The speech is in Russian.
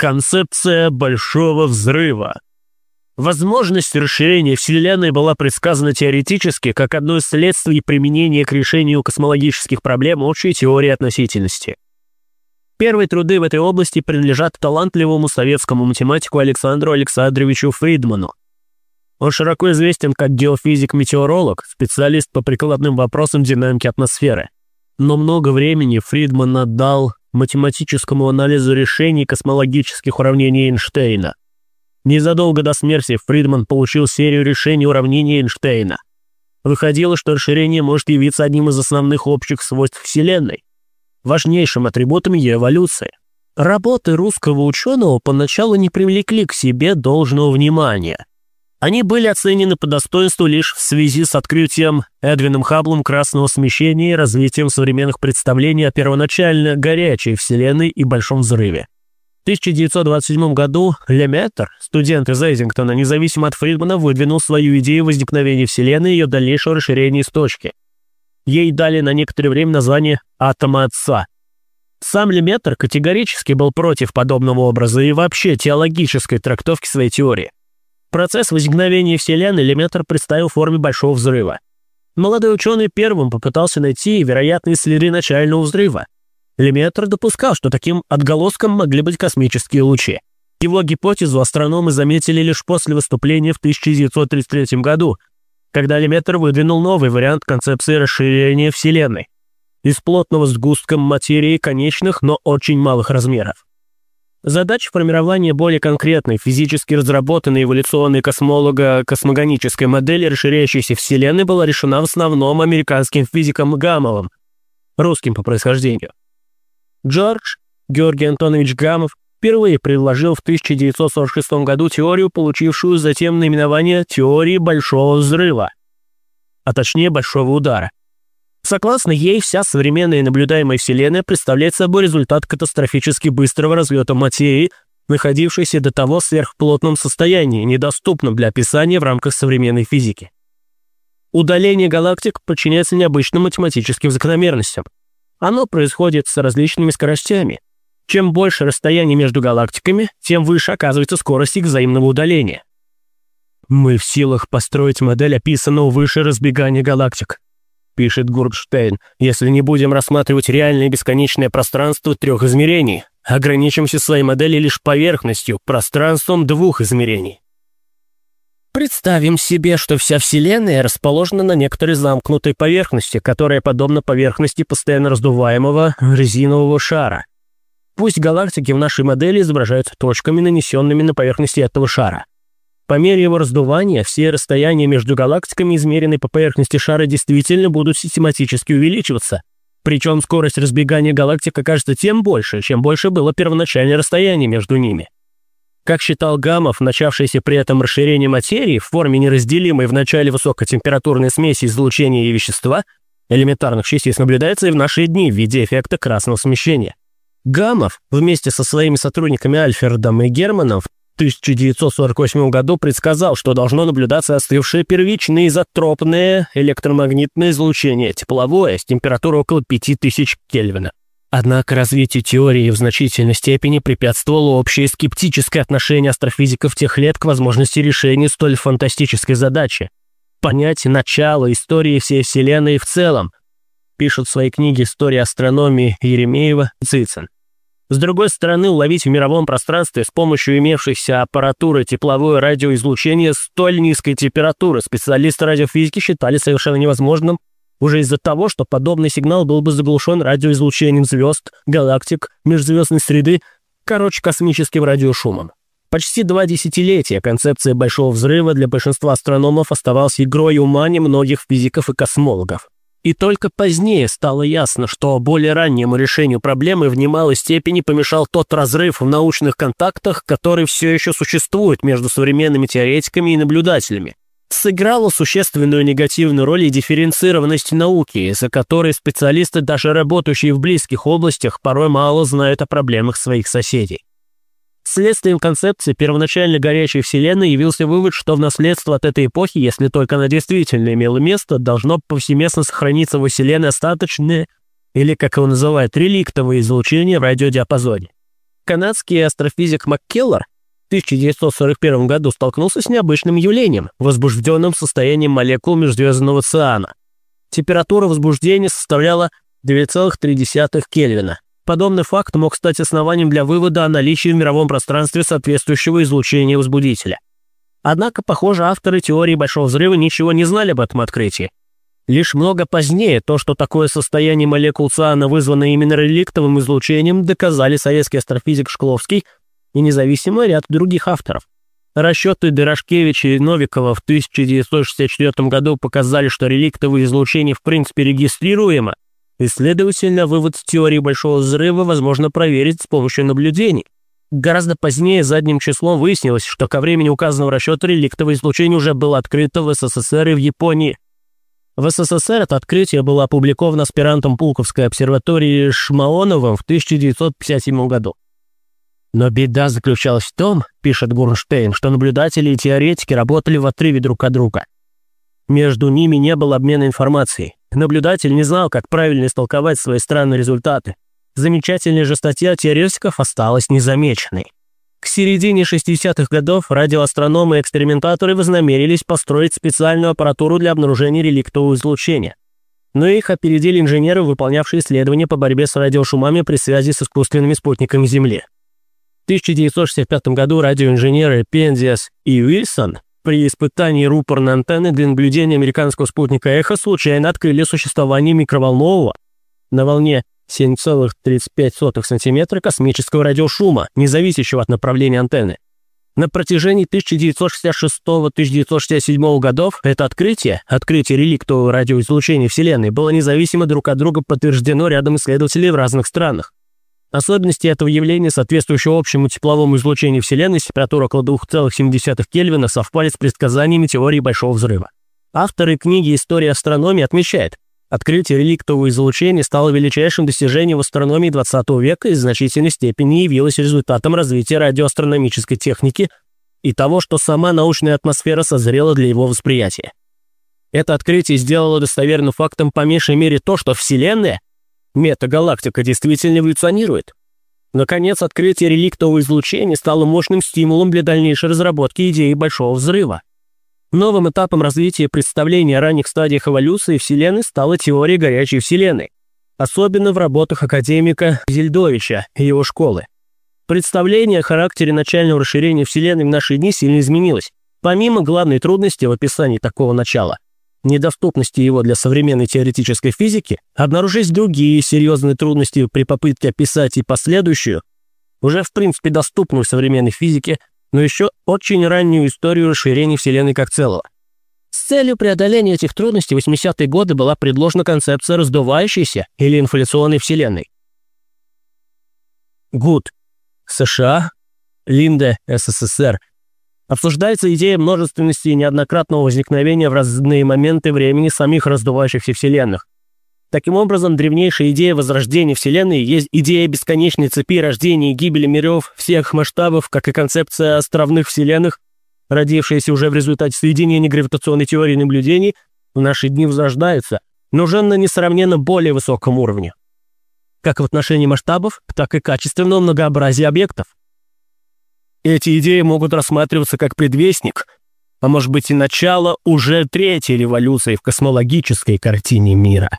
Концепция Большого Взрыва. Возможность расширения Вселенной была предсказана теоретически как одно из следствий применения к решению космологических проблем общей теории относительности. Первые труды в этой области принадлежат талантливому советскому математику Александру Александровичу Фридману. Он широко известен как геофизик-метеоролог, специалист по прикладным вопросам динамики атмосферы. Но много времени Фридман отдал математическому анализу решений космологических уравнений Эйнштейна. Незадолго до смерти Фридман получил серию решений уравнений Эйнштейна. Выходило, что расширение может явиться одним из основных общих свойств Вселенной, важнейшим атрибутом ее эволюции. Работы русского ученого поначалу не привлекли к себе должного внимания. Они были оценены по достоинству лишь в связи с открытием Эдвином Хаблом красного смещения и развитием современных представлений о первоначально горячей Вселенной и Большом взрыве. В 1927 году Леметр, студент из Эйзингтона, независимо от Фридмана, выдвинул свою идею возникновения Вселенной и ее дальнейшего расширения из точки. Ей дали на некоторое время название «атома отца». Сам Леметр категорически был против подобного образа и вообще теологической трактовки своей теории. Процесс возникновения Вселенной Леметр представил в форме Большого взрыва. Молодой ученый первым попытался найти вероятные следы начального взрыва. Леметр допускал, что таким отголоском могли быть космические лучи. Его гипотезу астрономы заметили лишь после выступления в 1933 году, когда Леметр выдвинул новый вариант концепции расширения Вселенной из плотного сгустка материи конечных, но очень малых размеров. Задача формирования более конкретной, физически разработанной эволюционной космолога космогонической модели расширяющейся Вселенной была решена в основном американским физиком Гамовым, русским по происхождению. Джордж Георгий Антонович Гамов впервые предложил в 1946 году теорию, получившую затем наименование «теории большого взрыва», а точнее «большого удара». Согласно ей, вся современная наблюдаемая Вселенная представляет собой результат катастрофически быстрого разлета материи, находившейся до того в сверхплотном состоянии, недоступном для описания в рамках современной физики. Удаление галактик подчиняется необычным математическим закономерностям. Оно происходит с различными скоростями. Чем больше расстояние между галактиками, тем выше оказывается скорость их взаимного удаления. Мы в силах построить модель описанного выше разбегания галактик пишет Гурдштейн, если не будем рассматривать реальное бесконечное пространство трех измерений, ограничимся своей моделью лишь поверхностью, пространством двух измерений. Представим себе, что вся Вселенная расположена на некоторой замкнутой поверхности, которая подобна поверхности постоянно раздуваемого резинового шара. Пусть галактики в нашей модели изображаются точками, нанесенными на поверхности этого шара. По мере его раздувания все расстояния между галактиками, измеренные по поверхности шара, действительно будут систематически увеличиваться. Причем скорость разбегания галактик окажется тем больше, чем больше было первоначальное расстояние между ними. Как считал Гамов, начавшееся при этом расширение материи в форме неразделимой в начале высокотемпературной смеси излучения и вещества, элементарных частиц наблюдается и в наши дни в виде эффекта красного смещения. Гамов вместе со своими сотрудниками Альфредом и Германом 1948 году предсказал, что должно наблюдаться остывшее первичное изотропное электромагнитное излучение, тепловое, с температурой около 5000 Кельвина. Однако развитию теории в значительной степени препятствовало общее скептическое отношение астрофизиков тех лет к возможности решения столь фантастической задачи. Понять начало истории всей Вселенной в целом, пишет в своей книге «История астрономии» Еремеева Цицин. С другой стороны, уловить в мировом пространстве с помощью имевшейся аппаратуры тепловое радиоизлучение столь низкой температуры специалисты радиофизики считали совершенно невозможным уже из-за того, что подобный сигнал был бы заглушен радиоизлучением звезд, галактик, межзвездной среды, короче, космическим радиошумом. Почти два десятилетия концепция Большого Взрыва для большинства астрономов оставалась игрой ума немногих физиков и космологов. И только позднее стало ясно, что более раннему решению проблемы в немалой степени помешал тот разрыв в научных контактах, который все еще существует между современными теоретиками и наблюдателями. Сыграла существенную негативную роль и дифференцированность науки, из-за которой специалисты, даже работающие в близких областях, порой мало знают о проблемах своих соседей. Следствием концепции первоначально горячей Вселенной явился вывод, что в наследство от этой эпохи, если только она действительно имела место, должно повсеместно сохраниться во Вселенной остаточное, или, как его называют, реликтовое излучение в радиодиапазоне. Канадский астрофизик МакКеллер в 1941 году столкнулся с необычным явлением, возбужденным состоянием молекул межзвездного циана. Температура возбуждения составляла 2,3 Кельвина. Подобный факт мог стать основанием для вывода о наличии в мировом пространстве соответствующего излучения возбудителя. Однако, похоже, авторы теории Большого Взрыва ничего не знали об этом открытии. Лишь много позднее то, что такое состояние молекул циана вызвано именно реликтовым излучением, доказали советский астрофизик Шкловский и независимый ряд других авторов. Расчеты Дорошкевича и Новикова в 1964 году показали, что реликтовое излучение в принципе регистрируемо, и, следовательно, вывод теории Большого Взрыва возможно проверить с помощью наблюдений. Гораздо позднее задним числом выяснилось, что ко времени указанного расчета реликтовое излучение уже было открыто в СССР и в Японии. В СССР это открытие было опубликовано аспирантом Пулковской обсерватории Шмаоновым в 1957 году. Но беда заключалась в том, пишет Гурнштейн, что наблюдатели и теоретики работали в отрыве друг от друга. Между ними не было обмена информацией. Наблюдатель не знал, как правильно истолковать свои странные результаты. Замечательная же статья теоретиков осталась незамеченной. К середине 60-х годов радиоастрономы и экспериментаторы вознамерились построить специальную аппаратуру для обнаружения реликтового излучения. Но их опередили инженеры, выполнявшие исследования по борьбе с радиошумами при связи с искусственными спутниками Земли. В 1965 году радиоинженеры Пендиас и Уильсон при испытании рупорной антенны для наблюдения американского спутника «Эхо» случайно открыли существование микроволнового на волне 7,35 см космического радиошума, не зависящего от направления антенны. На протяжении 1966-1967 годов это открытие, открытие реликтового радиоизлучения Вселенной, было независимо друг от друга подтверждено рядом исследователей в разных странах. Особенности этого явления, соответствующего общему тепловому излучению Вселенной с температурой около 2,7 Кельвина, совпали с предсказаниями теории Большого Взрыва. Авторы книги «История астрономии» отмечают, Открытие реликтового излучения стало величайшим достижением в астрономии XX века и в значительной степени явилось результатом развития радиоастрономической техники и того, что сама научная атмосфера созрела для его восприятия. Это открытие сделало достоверным фактом по меньшей мере то, что Вселенная, метагалактика, действительно эволюционирует. Наконец, открытие реликтового излучения стало мощным стимулом для дальнейшей разработки идеи Большого Взрыва. Новым этапом развития представления о ранних стадиях эволюции Вселенной стала теория горячей Вселенной, особенно в работах академика Зельдовича и его школы. Представление о характере начального расширения Вселенной в наши дни сильно изменилось. Помимо главной трудности в описании такого начала, недоступности его для современной теоретической физики, обнаружились другие серьезные трудности при попытке описать и последующую, уже в принципе доступную современной физике, но еще очень раннюю историю расширения Вселенной как целого. С целью преодоления этих трудностей в 80-е годы была предложена концепция раздувающейся или инфляционной Вселенной. Гуд. США. Линде. СССР. Обсуждается идея множественности и неоднократного возникновения в разные моменты времени самих раздувающихся Вселенных. Таким образом, древнейшая идея возрождения Вселенной есть идея бесконечной цепи рождения и гибели миров всех масштабов, как и концепция островных вселенных, родившаяся уже в результате соединения гравитационной теории наблюдений, в наши дни возрождается, но уже на несравненно более высоком уровне. Как в отношении масштабов, так и качественного многообразия объектов. Эти идеи могут рассматриваться как предвестник, а может быть и начало уже третьей революции в космологической картине мира.